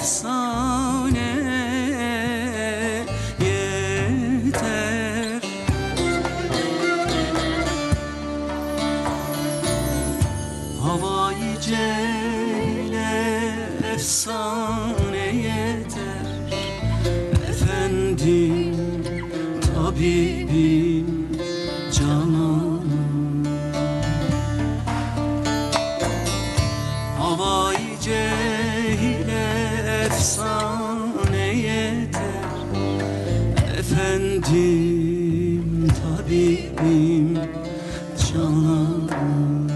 efsane. Yeter. Havai cehile efsane yeter. Efendim tabibim Efendim tabibim cananım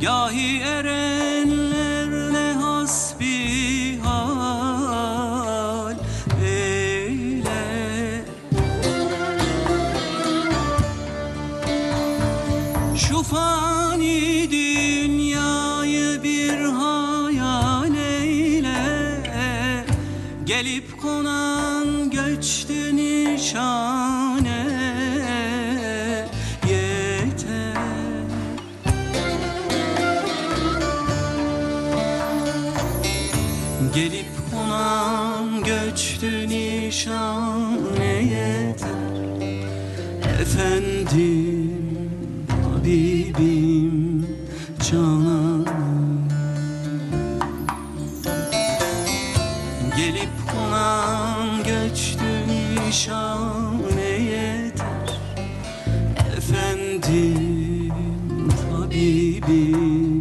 Gahi erenlerle hasbihal eyle. Şu fani dünyayı bir hayal eyle. Gelip konan göçtü nişane Gelip konan göçtü nişaneye Efendim, Habibim, Canan Gelip konan göçtü nişaneye Efendim, Habibim,